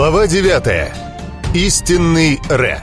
Глава 9. Истинный Ре.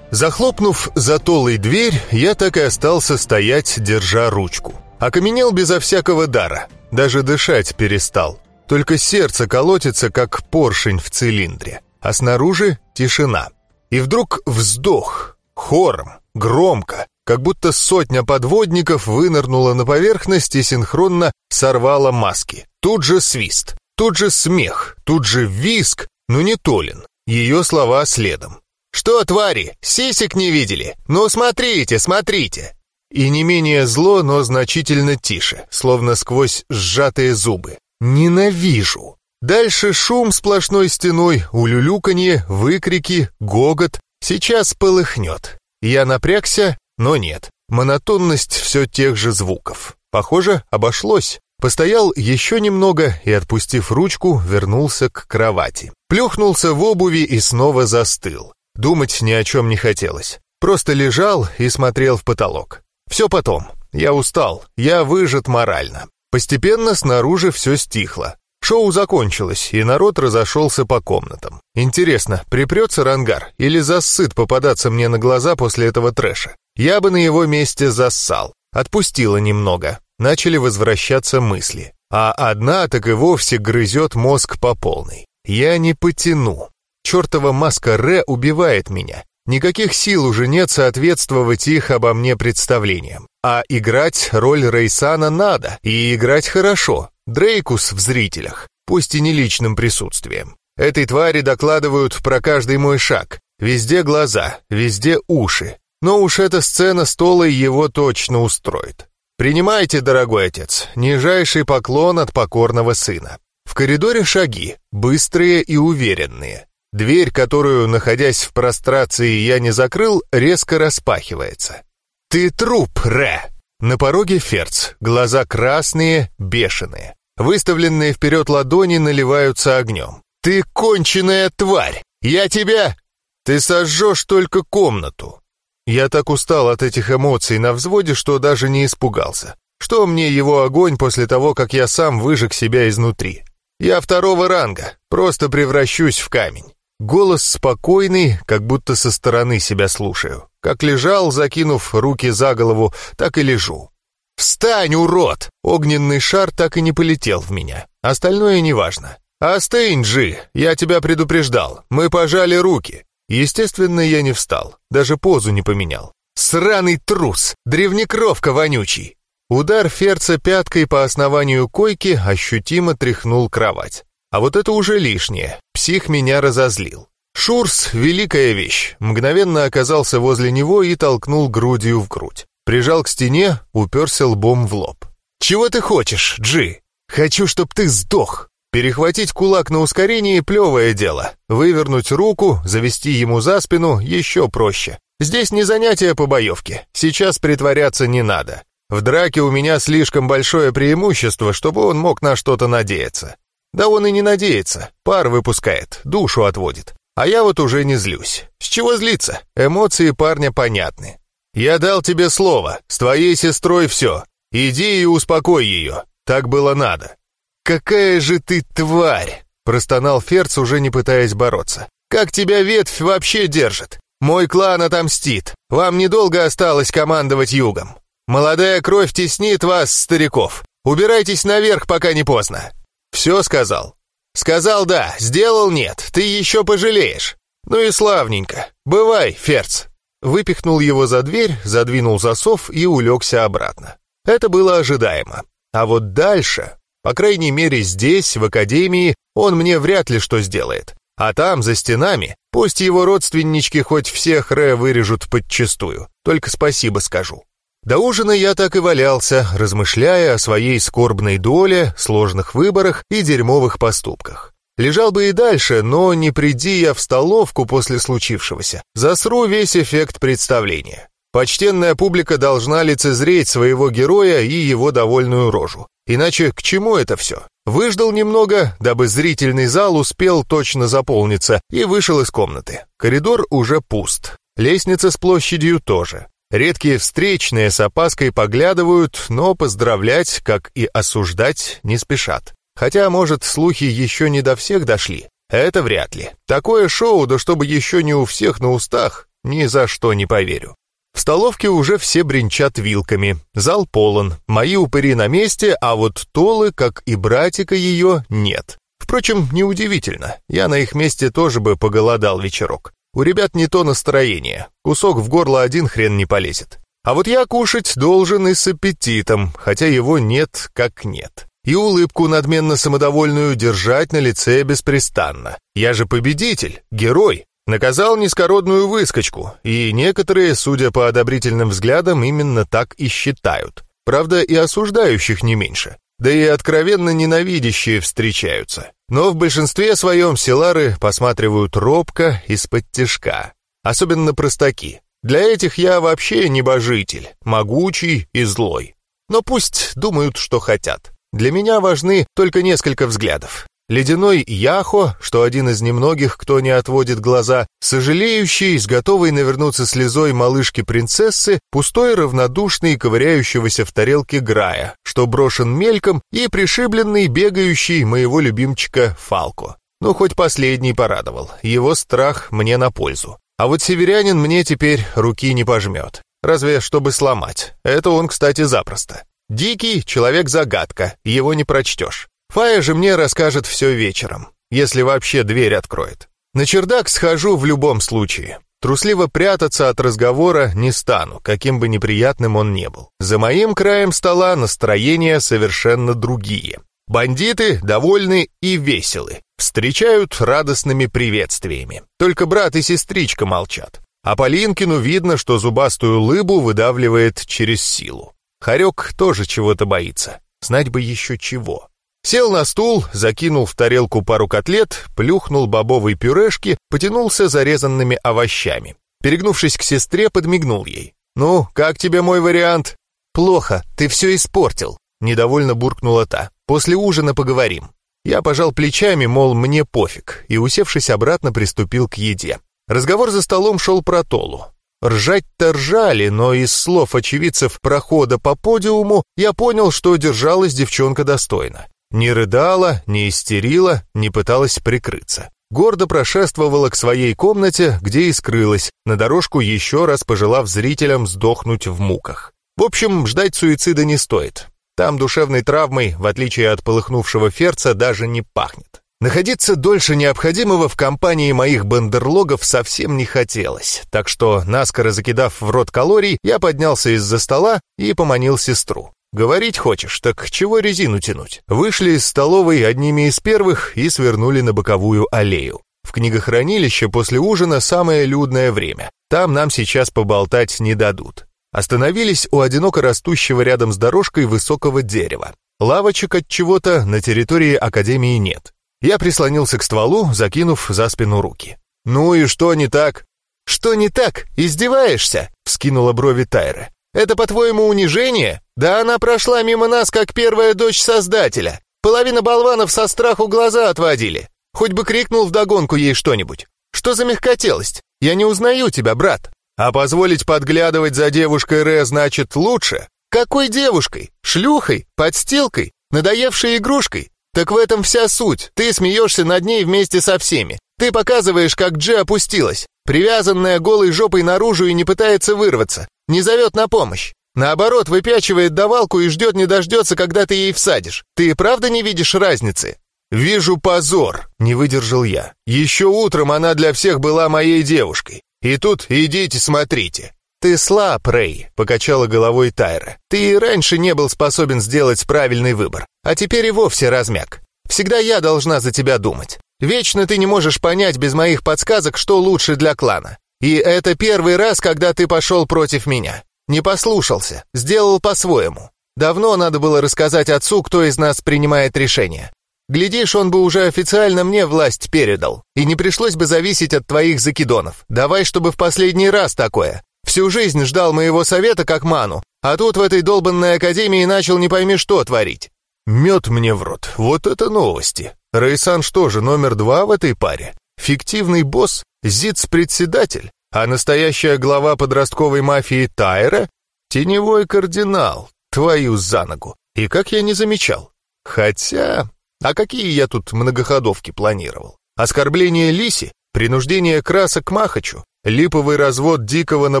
Захлопнув затолой дверь, я так и остался стоять, держа ручку. Окаменел безо всякого дара, даже дышать перестал. Только сердце колотится, как поршень в цилиндре, а снаружи тишина. И вдруг вздох, хором, громко, как будто сотня подводников вынырнула на поверхность и синхронно сорвала маски. Тут же свист, тут же смех, тут же виск, но не Толин. Ее слова следом. «Что, твари, сисек не видели? Ну, смотрите, смотрите!» И не менее зло, но значительно тише, словно сквозь сжатые зубы. «Ненавижу!» Дальше шум сплошной стеной, улюлюканье, выкрики, гогот. Сейчас полыхнет. Я напрягся, но нет, монотонность все тех же звуков. Похоже, обошлось. Постоял еще немного и, отпустив ручку, вернулся к кровати. Плюхнулся в обуви и снова застыл. Думать ни о чем не хотелось. Просто лежал и смотрел в потолок. Все потом. Я устал, я выжат морально. Постепенно снаружи все стихло. Шоу закончилось, и народ разошелся по комнатам. Интересно, припрется Рангар или засыт попадаться мне на глаза после этого трэша? Я бы на его месте зассал. Отпустила немного. Начали возвращаться мысли. А одна так и вовсе грызет мозг по полной. Я не потяну. Чертова маска Ре убивает меня. Никаких сил уже нет соответствовать их обо мне представлениям. А играть роль Рейсана надо, и играть хорошо. Дрейкус в зрителях, пусть и не личным присутствием. Этой твари докладывают про каждый мой шаг. Везде глаза, везде уши, но уж эта сцена стола его точно устроит. Принимайте, дорогой отец, нижайший поклон от покорного сына. В коридоре шаги, быстрые и уверенные. Дверь, которую, находясь в прострации, я не закрыл, резко распахивается. «Ты труп, Ре!» На пороге Ферц, глаза красные, бешеные. Выставленные вперед ладони наливаются огнем. «Ты конченая тварь! Я тебя...» «Ты сожжешь только комнату!» Я так устал от этих эмоций на взводе, что даже не испугался. Что мне его огонь после того, как я сам выжег себя изнутри? Я второго ранга, просто превращусь в камень. Голос спокойный, как будто со стороны себя слушаю. Как лежал, закинув руки за голову, так и лежу. «Встань, урод!» Огненный шар так и не полетел в меня. Остальное неважно. «Остынь, Джи, я тебя предупреждал. Мы пожали руки. Естественно, я не встал, даже позу не поменял. Сраный трус, древнекровка вонючий. Удар Ферца пяткой по основанию койки ощутимо тряхнул кровать. А вот это уже лишнее. Псих меня разозлил. Шурс — великая вещь. Мгновенно оказался возле него и толкнул грудью в грудь. Прижал к стене, уперся лбом в лоб. «Чего ты хочешь, Джи? Хочу, чтоб ты сдох!» Перехватить кулак на ускорении – плевое дело. Вывернуть руку, завести ему за спину – еще проще. Здесь не занятие по боевке. Сейчас притворяться не надо. В драке у меня слишком большое преимущество, чтобы он мог на что-то надеяться. Да он и не надеется. Пар выпускает, душу отводит. А я вот уже не злюсь. С чего злиться? Эмоции парня понятны. Я дал тебе слово. С твоей сестрой все. Иди и успокой ее. Так было надо. «Какая же ты тварь!» — простонал Ферц, уже не пытаясь бороться. «Как тебя ветвь вообще держит? Мой клан отомстит. Вам недолго осталось командовать югом. Молодая кровь теснит вас, стариков. Убирайтесь наверх, пока не поздно». «Все сказал?» «Сказал да, сделал нет, ты еще пожалеешь». «Ну и славненько. Бывай, Ферц». Выпихнул его за дверь, задвинул засов и улегся обратно. Это было ожидаемо. А вот дальше... По крайней мере, здесь, в академии, он мне вряд ли что сделает. А там, за стенами, пусть его родственнички хоть всех Ре вырежут подчистую. Только спасибо скажу. До ужина я так и валялся, размышляя о своей скорбной доле, сложных выборах и дерьмовых поступках. Лежал бы и дальше, но не приди я в столовку после случившегося, засру весь эффект представления. Почтенная публика должна лицезреть своего героя и его довольную рожу. Иначе к чему это все? Выждал немного, дабы зрительный зал успел точно заполниться, и вышел из комнаты. Коридор уже пуст. Лестница с площадью тоже. Редкие встречные с опаской поглядывают, но поздравлять, как и осуждать, не спешат. Хотя, может, слухи еще не до всех дошли. Это вряд ли. Такое шоу, да чтобы еще не у всех на устах, ни за что не поверю. В столовке уже все бренчат вилками. Зал полон. Мои упыри на месте, а вот Толы, как и братика ее, нет. Впрочем, неудивительно. Я на их месте тоже бы поголодал вечерок. У ребят не то настроение. Кусок в горло один хрен не полезет. А вот я кушать должен и с аппетитом, хотя его нет как нет. И улыбку надменно самодовольную держать на лице беспрестанно. Я же победитель, герой. Наказал низкородную выскочку, и некоторые, судя по одобрительным взглядам, именно так и считают. Правда, и осуждающих не меньше. Да и откровенно ненавидящие встречаются. Но в большинстве своем селары посматривают робко из-под тяжка. Особенно простаки. Для этих я вообще небожитель, могучий и злой. Но пусть думают, что хотят. Для меня важны только несколько взглядов. Ледяной Яхо, что один из немногих, кто не отводит глаза, сожалеющий, с готовой навернуться слезой малышки-принцессы, пустой, равнодушный, ковыряющегося в тарелке Грая, что брошен мельком, и пришибленный, бегающий моего любимчика Фалко. Ну, хоть последний порадовал, его страх мне на пользу. А вот северянин мне теперь руки не пожмет. Разве чтобы сломать. Это он, кстати, запросто. Дикий человек-загадка, его не прочтешь. Фая же мне расскажет все вечером, если вообще дверь откроет. На чердак схожу в любом случае. Трусливо прятаться от разговора не стану, каким бы неприятным он не был. За моим краем стола настроения совершенно другие. Бандиты довольны и веселы, встречают радостными приветствиями. Только брат и сестричка молчат. А Полинкину видно, что зубастую лыбу выдавливает через силу. Харек тоже чего-то боится. Знать бы еще чего. Сел на стул, закинул в тарелку пару котлет, плюхнул бобовой пюрешки, потянулся зарезанными овощами. Перегнувшись к сестре, подмигнул ей. «Ну, как тебе мой вариант?» «Плохо, ты все испортил», — недовольно буркнула та. «После ужина поговорим». Я пожал плечами, мол, мне пофиг, и, усевшись обратно, приступил к еде. Разговор за столом шел про Толу. Ржать-то ржали, но из слов очевидцев прохода по подиуму я понял, что держалась девчонка достойно. Не рыдала, не истерила, не пыталась прикрыться. Гордо прошествовала к своей комнате, где и скрылась, на дорожку еще раз пожелав зрителям сдохнуть в муках. В общем, ждать суицида не стоит. Там душевной травмой, в отличие от полыхнувшего ферца, даже не пахнет. Находиться дольше необходимого в компании моих бандерлогов совсем не хотелось, так что, наскоро закидав в рот калорий, я поднялся из-за стола и поманил сестру. «Говорить хочешь, так чего резину тянуть?» Вышли из столовой одними из первых и свернули на боковую аллею. В книгохранилище после ужина самое людное время. Там нам сейчас поболтать не дадут. Остановились у одиноко растущего рядом с дорожкой высокого дерева. Лавочек от чего-то на территории Академии нет. Я прислонился к стволу, закинув за спину руки. «Ну и что не так?» «Что не так? Издеваешься?» — вскинула брови Тайра. Это, по-твоему, унижение? Да она прошла мимо нас, как первая дочь Создателя. Половина болванов со страху глаза отводили. Хоть бы крикнул вдогонку ей что-нибудь. Что за мягкотелость? Я не узнаю тебя, брат. А позволить подглядывать за девушкой Ре значит лучше? Какой девушкой? Шлюхой? Подстилкой? Надоевшей игрушкой? Так в этом вся суть. Ты смеешься над ней вместе со всеми. Ты показываешь, как Джи опустилась. Привязанная голой жопой наружу и не пытается вырваться не зовет на помощь. Наоборот, выпячивает давалку и ждет не дождется, когда ты ей всадишь. Ты правда не видишь разницы?» «Вижу позор», — не выдержал я. «Еще утром она для всех была моей девушкой. И тут идите смотрите». «Ты слаб, Рэй», — покачала головой Тайра. «Ты и раньше не был способен сделать правильный выбор, а теперь и вовсе размяк. Всегда я должна за тебя думать. Вечно ты не можешь понять без моих подсказок, что лучше для клана. И это первый раз, когда ты пошел против меня. Не послушался, сделал по-своему. Давно надо было рассказать отцу, кто из нас принимает решение. Глядишь, он бы уже официально мне власть передал, и не пришлось бы зависеть от твоих закидонов. Давай, чтобы в последний раз такое. Всю жизнь ждал моего совета как ману, а тут в этой долбанной академии начал не пойми что творить. Мед мне в рот, вот это новости. Рейсан что же, номер два в этой паре? Фиктивный босс? Зиц-председатель? А настоящая глава подростковой мафии Тайра — теневой кардинал, твою за ногу. И как я не замечал. Хотя, а какие я тут многоходовки планировал? Оскорбление Лиси, принуждение краса к Махачу, липовый развод Дикого на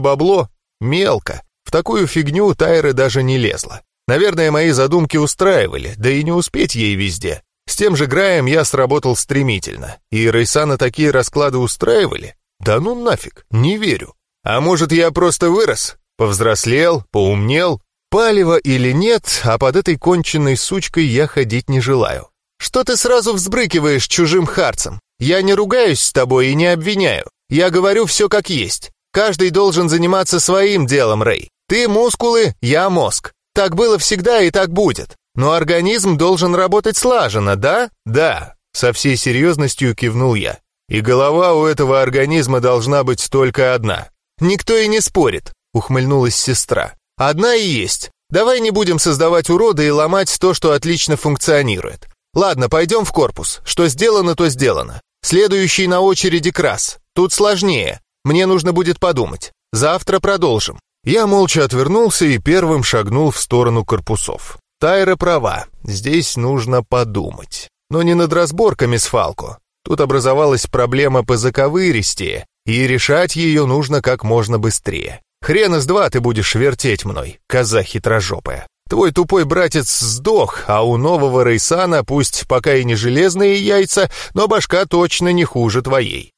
бабло — мелко. В такую фигню Тайра даже не лезла. Наверное, мои задумки устраивали, да и не успеть ей везде. С тем же Граем я сработал стремительно, и Рейсана такие расклады устраивали? Да ну нафиг, не верю. А может, я просто вырос, повзрослел, поумнел? Палево или нет, а под этой конченной сучкой я ходить не желаю. Что ты сразу взбрыкиваешь чужим харцем? Я не ругаюсь с тобой и не обвиняю. Я говорю все как есть. Каждый должен заниматься своим делом, Рэй. Ты мускулы, я мозг. Так было всегда и так будет. Но организм должен работать слаженно, да? Да, со всей серьезностью кивнул я. И голова у этого организма должна быть только одна. Никто и не спорит, ухмыльнулась сестра. Одна и есть. Давай не будем создавать уроды и ломать то, что отлично функционирует. Ладно, пойдем в корпус. Что сделано, то сделано. Следующий на очереди крас. Тут сложнее. Мне нужно будет подумать. Завтра продолжим. Я молча отвернулся и первым шагнул в сторону корпусов. Тайра права, здесь нужно подумать. Но не над разборками с Фалко. Тут образовалась проблема по заковыристее, и решать ее нужно как можно быстрее. Хрен из два ты будешь вертеть мной, коза хитрожопая. Твой тупой братец сдох, а у нового Рейсана, пусть пока и не железные яйца, но башка точно не хуже твоей.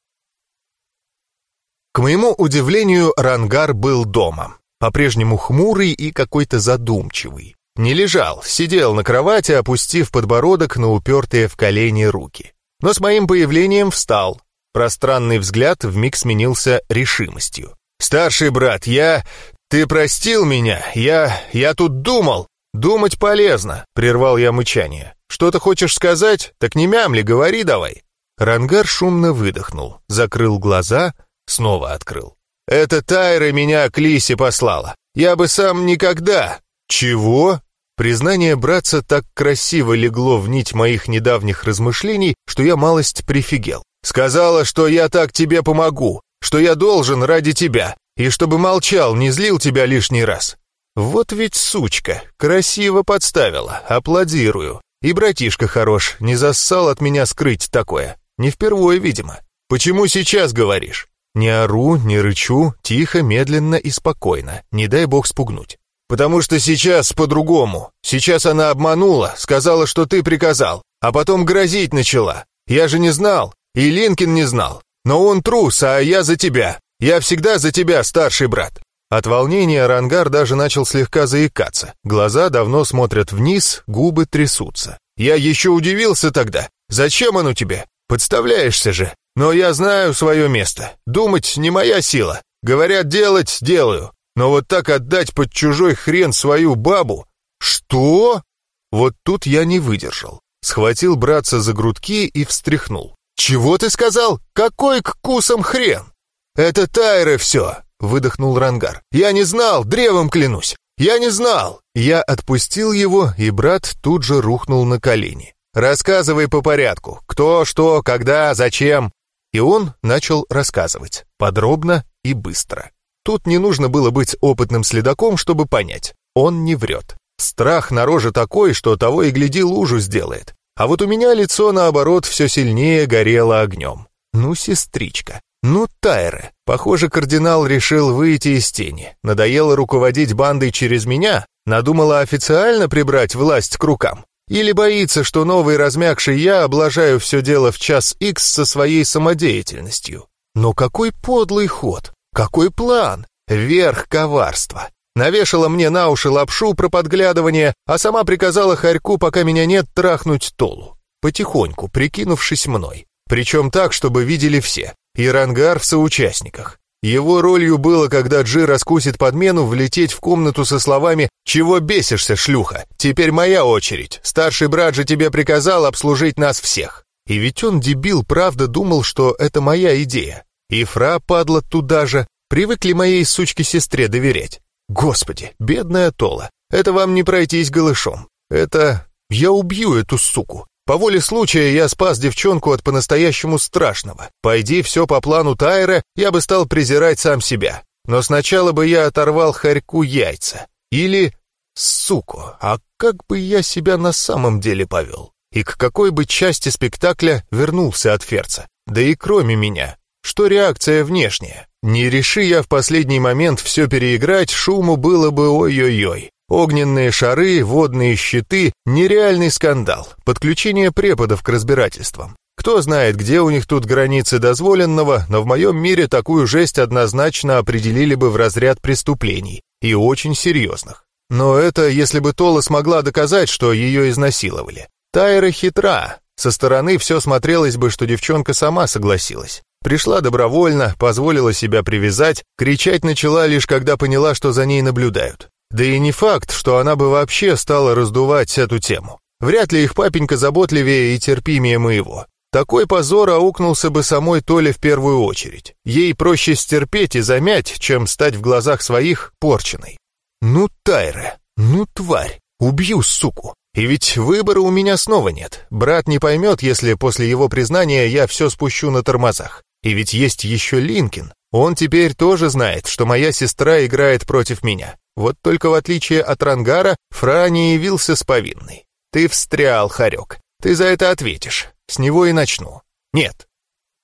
К моему удивлению, Рангар был дома, по-прежнему хмурый и какой-то задумчивый. Не лежал, сидел на кровати, опустив подбородок на упертые в колени руки. Но с моим появлением встал. Пространный взгляд вмиг сменился решимостью. «Старший брат, я... Ты простил меня? Я... Я тут думал. Думать полезно», — прервал я мычание. «Что-то хочешь сказать? Так не мямли, говори давай». Рангар шумно выдохнул, закрыл глаза, снова открыл. «Это Тайра меня к Лисе послала. Я бы сам никогда...» «Чего?» Признание братца так красиво легло в нить моих недавних размышлений, что я малость прифигел. «Сказала, что я так тебе помогу, что я должен ради тебя, и чтобы молчал, не злил тебя лишний раз». Вот ведь сучка, красиво подставила, аплодирую. И братишка хорош, не зассал от меня скрыть такое. Не впервые, видимо. Почему сейчас говоришь? Не ору, не рычу, тихо, медленно и спокойно, не дай бог спугнуть. Потому что сейчас по-другому. Сейчас она обманула, сказала, что ты приказал, а потом грозить начала. Я же не знал, и Линкин не знал. Но он трус, а я за тебя. Я всегда за тебя, старший брат». От волнения Рангар даже начал слегка заикаться. Глаза давно смотрят вниз, губы трясутся. «Я еще удивился тогда. Зачем оно тебе? Подставляешься же. Но я знаю свое место. Думать не моя сила. Говорят делать — делаю. Но вот так отдать под чужой хрен свою бабу? Что? Вот тут я не выдержал. Схватил братца за грудки и встряхнул. «Чего ты сказал? Какой к кусам хрен?» «Это Тайры все!» — выдохнул Рангар. «Я не знал, древом клянусь! Я не знал!» Я отпустил его, и брат тут же рухнул на колени. «Рассказывай по порядку. Кто, что, когда, зачем?» И он начал рассказывать. Подробно и быстро. Тут не нужно было быть опытным следаком, чтобы понять. Он не врет. Страх на роже такой, что того и гляди лужу сделает. А вот у меня лицо, наоборот, все сильнее горело огнем. Ну, сестричка. Ну, Тайра. Похоже, кардинал решил выйти из тени. Надоело руководить бандой через меня. Надумала официально прибрать власть к рукам. Или боится, что новый размягший я облажаю все дело в час икс со своей самодеятельностью. Но какой подлый ход! Какой план? Верх коварства. Навешала мне на уши лапшу про подглядывание, а сама приказала Харьку, пока меня нет, трахнуть Толу. Потихоньку, прикинувшись мной. Причем так, чтобы видели все. И Рангар в соучастниках. Его ролью было, когда Джи раскусит подмену, влететь в комнату со словами «Чего бесишься, шлюха? Теперь моя очередь. Старший брат же тебе приказал обслужить нас всех». И ведь он, дебил, правда думал, что это моя идея. И Фра падла туда же, привыкли моей сучке-сестре доверять. Господи, бедная Тола, это вам не пройтись голышом. Это... Я убью эту суку. По воле случая я спас девчонку от по-настоящему страшного. Пойди все по плану Тайра, я бы стал презирать сам себя. Но сначала бы я оторвал хорьку яйца. Или, суку, а как бы я себя на самом деле повел? И к какой бы части спектакля вернулся от Ферца? Да и кроме меня. Что реакция внешняя? Не реши я в последний момент все переиграть, шуму было бы ой-ой-ой. Огненные шары, водные щиты, нереальный скандал, подключение преподов к разбирательствам. Кто знает, где у них тут границы дозволенного, но в моем мире такую жесть однозначно определили бы в разряд преступлений, и очень серьезных. Но это если бы Тола смогла доказать, что ее изнасиловали. Тайра хитра, со стороны все смотрелось бы, что девчонка сама согласилась. Пришла добровольно, позволила себя привязать, кричать начала лишь когда поняла, что за ней наблюдают. Да и не факт, что она бы вообще стала раздувать эту тему. Вряд ли их папенька заботливее и терпимее моего. Такой позор аукнулся бы самой Толе в первую очередь. Ей проще стерпеть и замять, чем стать в глазах своих порченой. Ну, Тайра, ну, тварь, убью, суку. И ведь выбора у меня снова нет. Брат не поймет, если после его признания я все спущу на тормозах. И ведь есть еще Линкин. Он теперь тоже знает, что моя сестра играет против меня. Вот только в отличие от Рангара, Фра не явился с повинной. Ты встрял, Харек. Ты за это ответишь. С него и начну. Нет.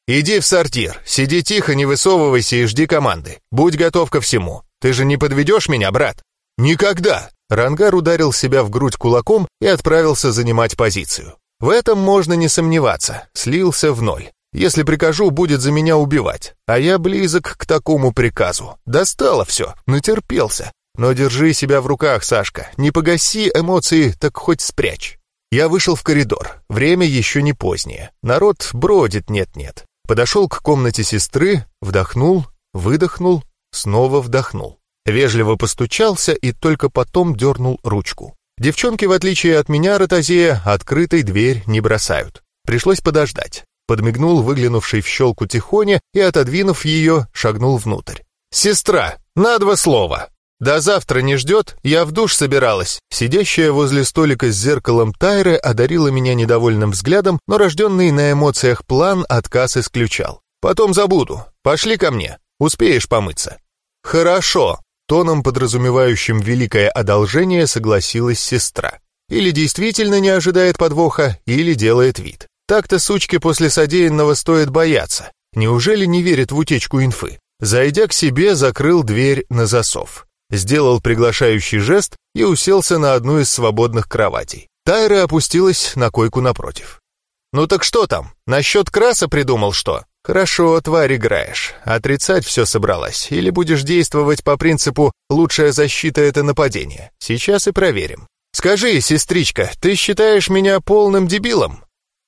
Иди в сортир, сиди тихо, не высовывайся и жди команды. Будь готов ко всему. Ты же не подведешь меня, брат? Никогда. Рангар ударил себя в грудь кулаком и отправился занимать позицию. В этом можно не сомневаться, слился в ноль. Если прикажу, будет за меня убивать. А я близок к такому приказу. Достало все, натерпелся. Но держи себя в руках, Сашка. Не погаси эмоции, так хоть спрячь. Я вышел в коридор. Время еще не позднее. Народ бродит нет-нет. Подошел к комнате сестры, вдохнул, выдохнул, снова вдохнул. Вежливо постучался и только потом дернул ручку. Девчонки, в отличие от меня, Ротозея, открытой дверь не бросают. Пришлось подождать. Подмигнул выглянувший в щелку Тихоня и, отодвинув ее, шагнул внутрь. «Сестра, на два слова!» «До завтра не ждет, я в душ собиралась». Сидящая возле столика с зеркалом Тайры одарила меня недовольным взглядом, но рожденный на эмоциях план отказ исключал. «Потом забуду. Пошли ко мне. Успеешь помыться». «Хорошо», — тоном, подразумевающим великое одолжение, согласилась сестра. Или действительно не ожидает подвоха, или делает вид. Так-то сучки после содеянного стоит бояться. Неужели не верит в утечку инфы? Зайдя к себе, закрыл дверь на засов сделал приглашающий жест и уселся на одну из свободных кроватей. Тайра опустилась на койку напротив. «Ну так что там? Насчет краса придумал что?» «Хорошо, тварь, играешь. Отрицать все собралась. Или будешь действовать по принципу «лучшая защита — это нападение». Сейчас и проверим. Скажи, сестричка, ты считаешь меня полным дебилом?»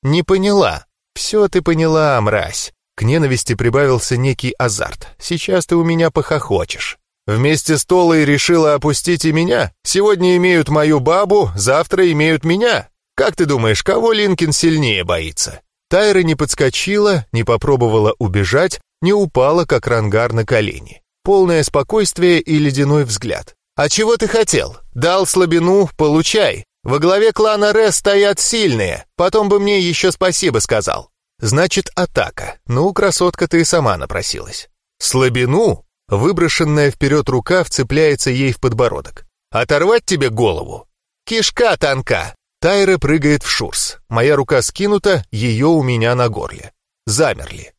«Не поняла. Все ты поняла, мразь». К ненависти прибавился некий азарт. «Сейчас ты у меня похохочешь. Вместе с Толой решила опустить и меня? Сегодня имеют мою бабу, завтра имеют меня. Как ты думаешь, кого Линкин сильнее боится? Тайра не подскочила, не попробовала убежать, не упала, как рангар на колени. Полное спокойствие и ледяной взгляд. «А чего ты хотел? Дал слабину, получай. Во главе клана Ре стоят сильные, потом бы мне еще спасибо сказал». «Значит, атака. Ну, красотка, ты сама напросилась». «Слабину? Выброшенная вперед рука вцепляется ей в подбородок. «Оторвать тебе голову?» «Кишка тонка!» Тайра прыгает в шурс. Моя рука скинута, ее у меня на горле. Замерли.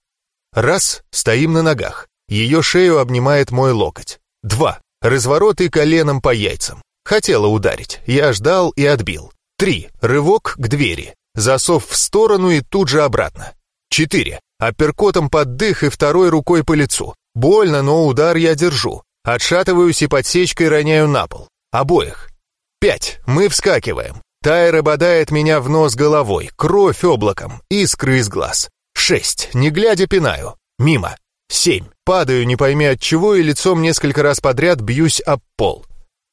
Раз, стоим на ногах. Ее шею обнимает мой локоть. Два, разворот и коленом по яйцам. Хотела ударить, я ждал и отбил. Три, рывок к двери. Засов в сторону и тут же обратно. Четыре, апперкотом под дых и второй рукой по лицу. Больно, но удар я держу. Отшатываюсь и подсечкой роняю на пол. Обоих. Пять. Мы вскакиваем. Тайра бодает меня в нос головой, кровь облаком, искры из глаз. Шесть. Не глядя пинаю. Мимо. Семь. Падаю, не пойми от чего, и лицом несколько раз подряд бьюсь об пол.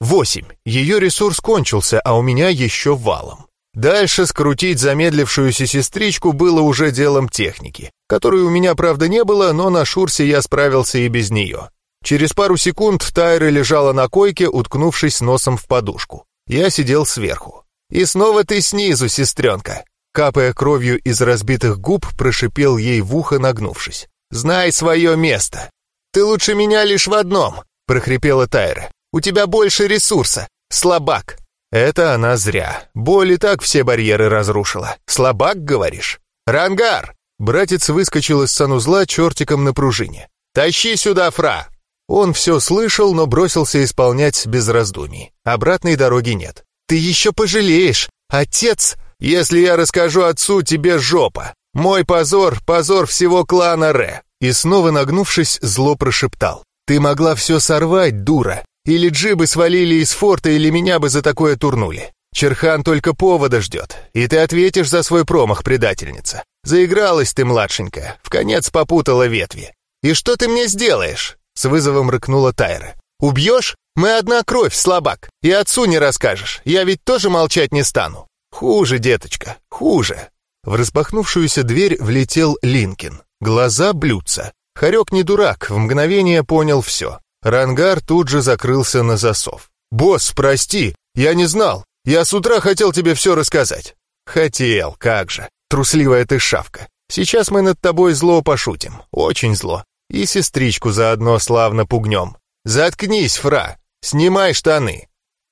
Восемь. Ее ресурс кончился, а у меня еще валом. Дальше скрутить замедлившуюся сестричку было уже делом техники, которой у меня, правда, не было, но на шурсе я справился и без нее. Через пару секунд Тайра лежала на койке, уткнувшись носом в подушку. Я сидел сверху. «И снова ты снизу, сестренка!» капая кровью из разбитых губ, прошипел ей в ухо, нагнувшись. «Знай свое место! Ты лучше меня лишь в одном!» — прохрипела Тайра. «У тебя больше ресурса! Слабак!» Это она зря. Боль и так все барьеры разрушила. Слабак, говоришь? «Рангар!» Братец выскочил из санузла чертиком на пружине. «Тащи сюда, Фра!» Он все слышал, но бросился исполнять без раздумий. Обратной дороги нет. «Ты еще пожалеешь! Отец!» «Если я расскажу отцу, тебе жопа! Мой позор — позор всего клана Ре!» И снова нагнувшись, зло прошептал. «Ты могла все сорвать, дура! Или джибы свалили из форта, или меня бы за такое турнули. Черхан только повода ждет, и ты ответишь за свой промах, предательница. Заигралась ты, младшенькая, в конец попутала ветви. И что ты мне сделаешь?» С вызовом рыкнула Тайра. «Убьешь? Мы одна кровь, слабак. И отцу не расскажешь. Я ведь тоже молчать не стану». «Хуже, деточка, хуже». В распахнувшуюся дверь влетел Линкин. Глаза блюдца. Харек не дурак, в мгновение понял все. Рангар тут же закрылся на засов. «Босс, прости, я не знал. Я с утра хотел тебе все рассказать». «Хотел, как же. Трусливая ты шавка. Сейчас мы над тобой зло пошутим. Очень зло. И сестричку заодно славно пугнем. Заткнись, фра. Снимай штаны».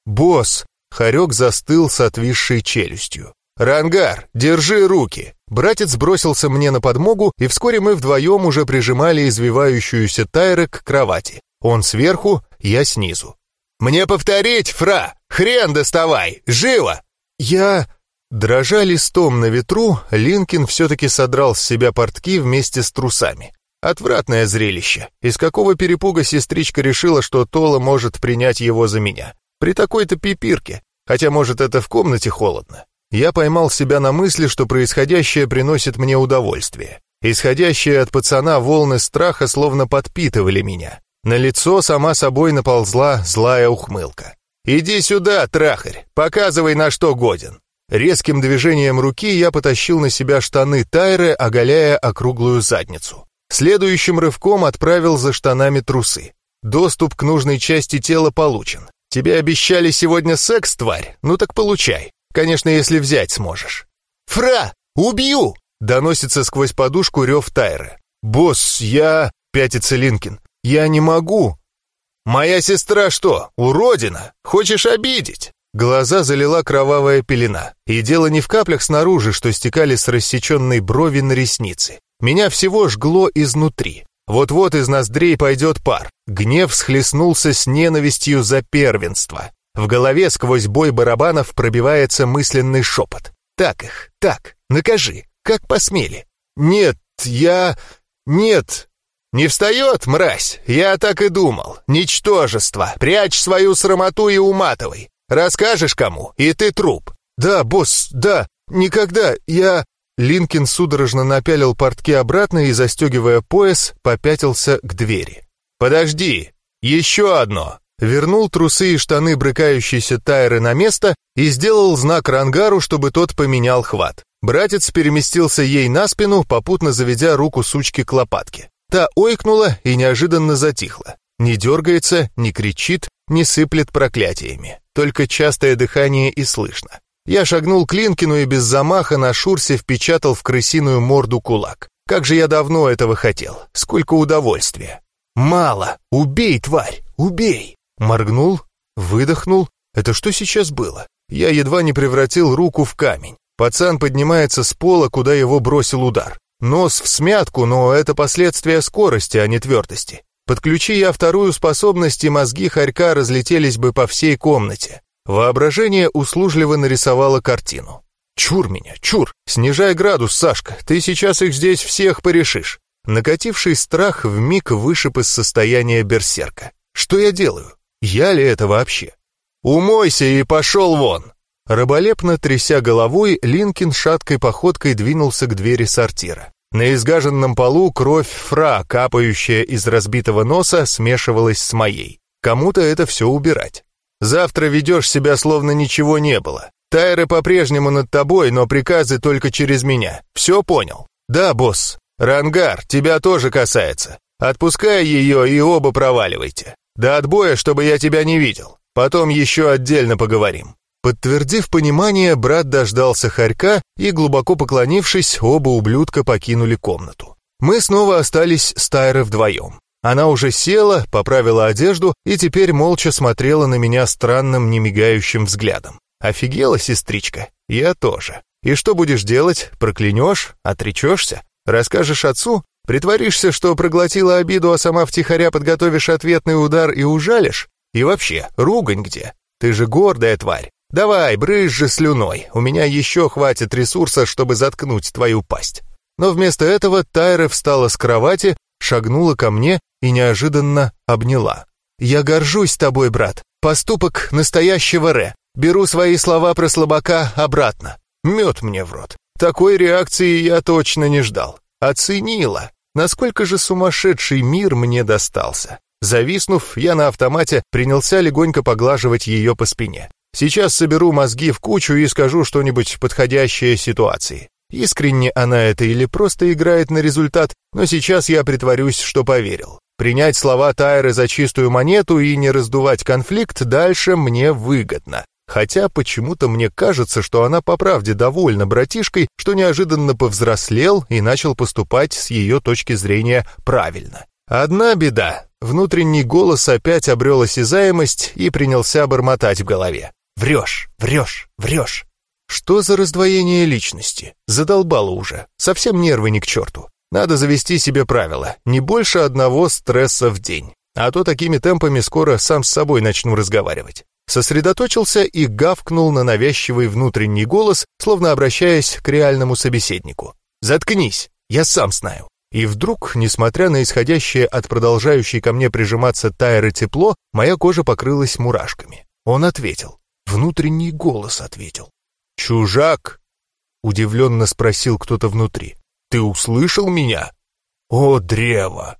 «Босс!» Харек застыл с отвисшей челюстью. «Рангар, держи руки!» Братец бросился мне на подмогу, и вскоре мы вдвоем уже прижимали извивающуюся Тайра к кровати. Он сверху, я снизу. «Мне повторить, фра! Хрен доставай! Живо!» «Я...» Дрожа листом на ветру, Линкин все-таки содрал с себя портки вместе с трусами. Отвратное зрелище. Из какого перепуга сестричка решила, что Тола может принять его за меня? При такой-то пипирке. Хотя, может, это в комнате холодно. Я поймал себя на мысли, что происходящее приносит мне удовольствие. Исходящие от пацана волны страха словно подпитывали меня. На лицо сама собой наползла злая ухмылка. «Иди сюда, трахарь, показывай, на что годен». Резким движением руки я потащил на себя штаны Тайры, оголяя округлую задницу. Следующим рывком отправил за штанами трусы. Доступ к нужной части тела получен. Тебе обещали сегодня секс, тварь? Ну так получай. Конечно, если взять сможешь. «Фра! Убью!» — доносится сквозь подушку рев Тайры. «Босс, я...» — пятится Линкин. «Я не могу!» «Моя сестра что, уродина? Хочешь обидеть?» Глаза залила кровавая пелена. И дело не в каплях снаружи, что стекали с рассеченной брови на ресницы. Меня всего жгло изнутри. Вот-вот из ноздрей пойдет пар. Гнев схлестнулся с ненавистью за первенство. В голове сквозь бой барабанов пробивается мысленный шепот. «Так их, так, накажи, как посмели». «Нет, я... нет, «Не встает, мразь? Я так и думал. Ничтожество. Прячь свою срамоту и уматывай. Расскажешь кому, и ты труп». «Да, босс, да. Никогда. Я...» Линкин судорожно напялил портки обратно и, застегивая пояс, попятился к двери. «Подожди. Еще одно». Вернул трусы и штаны брыкающейся Тайры на место и сделал знак Рангару, чтобы тот поменял хват. Братец переместился ей на спину, попутно заведя руку сучки к лопатке. Та ойкнула и неожиданно затихла. Не дергается, не кричит, не сыплет проклятиями. Только частое дыхание и слышно. Я шагнул к Линкину и без замаха на шурсе впечатал в крысиную морду кулак. Как же я давно этого хотел. Сколько удовольствия. «Мало! Убей, тварь! Убей!» Моргнул, выдохнул. Это что сейчас было? Я едва не превратил руку в камень. Пацан поднимается с пола, куда его бросил удар. Нос в смятку, но это последствия скорости, а не твердости. Подключи я вторую способность, и мозги хорька разлетелись бы по всей комнате. Воображение услужливо нарисовало картину. «Чур меня, чур! Снижай градус, Сашка, ты сейчас их здесь всех порешишь!» Накативший страх вмиг вышиб из состояния берсерка. «Что я делаю? Я ли это вообще?» «Умойся и пошел вон!» Раболепно тряся головой, Линкин шаткой походкой двинулся к двери сортира. На изгаженном полу кровь фра, капающая из разбитого носа, смешивалась с моей. Кому-то это все убирать. Завтра ведешь себя, словно ничего не было. Тайры по-прежнему над тобой, но приказы только через меня. Все понял? Да, босс. Рангар, тебя тоже касается. Отпускай ее и оба проваливайте. До отбоя, чтобы я тебя не видел. Потом еще отдельно поговорим. Подтвердив понимание, брат дождался хорька, и, глубоко поклонившись, оба ублюдка покинули комнату. Мы снова остались с Тайрой вдвоем. Она уже села, поправила одежду и теперь молча смотрела на меня странным, немигающим взглядом. Офигела, сестричка? Я тоже. И что будешь делать? Проклянешь? Отречешься? Расскажешь отцу? Притворишься, что проглотила обиду, а сама втихаря подготовишь ответный удар и ужалишь? И вообще, ругань где? Ты же гордая тварь. Давай, брызжи слюной, у меня еще хватит ресурса, чтобы заткнуть твою пасть. Но вместо этого Тайра встала с кровати, шагнула ко мне и неожиданно обняла. «Я горжусь тобой, брат. Поступок настоящего Ре. Беру свои слова про слабака обратно. Мед мне в рот. Такой реакции я точно не ждал. Оценила. Насколько же сумасшедший мир мне достался. Зависнув, я на автомате принялся легонько поглаживать ее по спине. Сейчас соберу мозги в кучу и скажу что-нибудь подходящее ситуации. Искренне она это или просто играет на результат, но сейчас я притворюсь, что поверил. Принять слова Тайры за чистую монету и не раздувать конфликт дальше мне выгодно. Хотя почему-то мне кажется, что она по правде довольна братишкой, что неожиданно повзрослел и начал поступать с ее точки зрения правильно. Одна беда. Внутренний голос опять обрел осязаемость и принялся бормотать в голове. Врешь, врешь, врешь. Что за раздвоение личности? Задолбало уже. Совсем нервы ни к черту. Надо завести себе правило. Не больше одного стресса в день. А то такими темпами скоро сам с собой начну разговаривать. Сосредоточился и гавкнул на навязчивый внутренний голос, словно обращаясь к реальному собеседнику. «Заткнись, я сам знаю». И вдруг, несмотря на исходящее от продолжающей ко мне прижиматься Тайры тепло, моя кожа покрылась мурашками. Он ответил. Внутренний голос ответил. «Чужак!» — удивленно спросил кто-то внутри. «Ты услышал меня?» «О, древо!